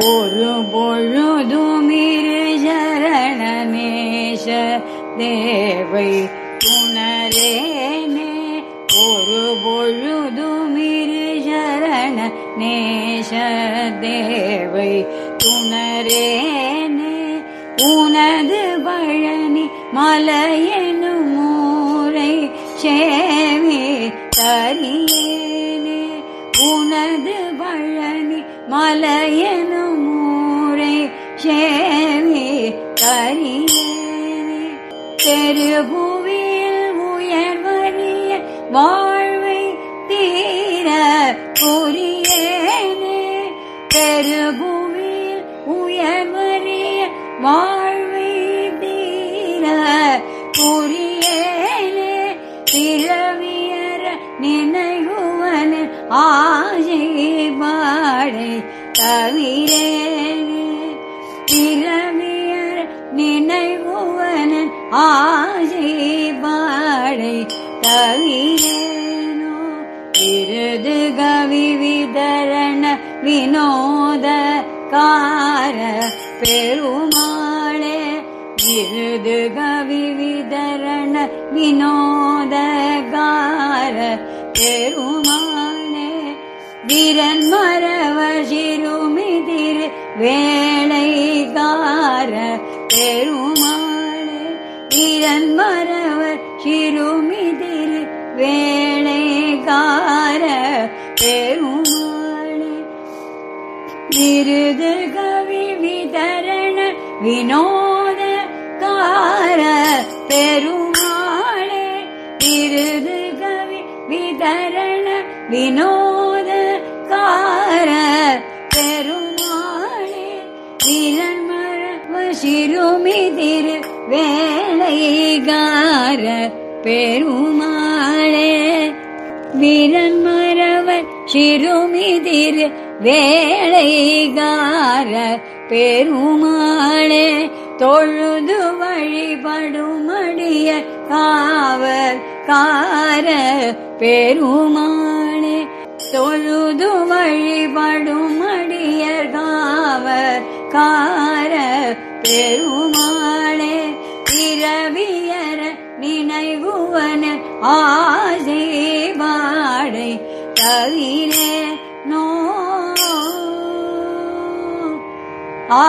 ஒரு பொழுதுமிரு சரணநேச தேவை துணரேனே ஒரு பொழுதுமிரு சரண நேஷ தேவை துணரேனே உனது பழனி மலையனும் மூரை சேவி தரியேனே. உனது பழனி மலையெனும் மூரை சேவி தெருபுவில் தெருபுவியில் வாழ்வை தீர புரியேனே. தெருபுவில் உயர்வறிய வாழ்வை தீர புரியேனே. பிறவியற நினைவுவன ஆசை பாடை தவிரே. நினைவுவன ஆசை பாடை தவிரேனோ விருது கவி விதரண வினோத கார பெருமாளே விருது கவி விதரண வினோத கார பெருமாளே வீரன் மரவ சிறுமிதிர் வேளைகார பெருமாளே சிறுமிதிர் வேளைகார பெருமாளே விருது கவி விதரண வினோத கார பெருமாளே விருது கவி விதரண வினோத கார பெருமாளே விரமரவ சிறுமிதிர் வேலைகார பெருமாளே வீரன் வீரன்மரவர் சிறுமிதிர் வேளைகார பெருமாளே தொழுது வழிபடுமடிய காவர் கார பெருமாளே தொழுது வழிபடுமடிய காவர் கார பெருமா நினைவுவன ஆசை பாடை தவிரே நோ ஆ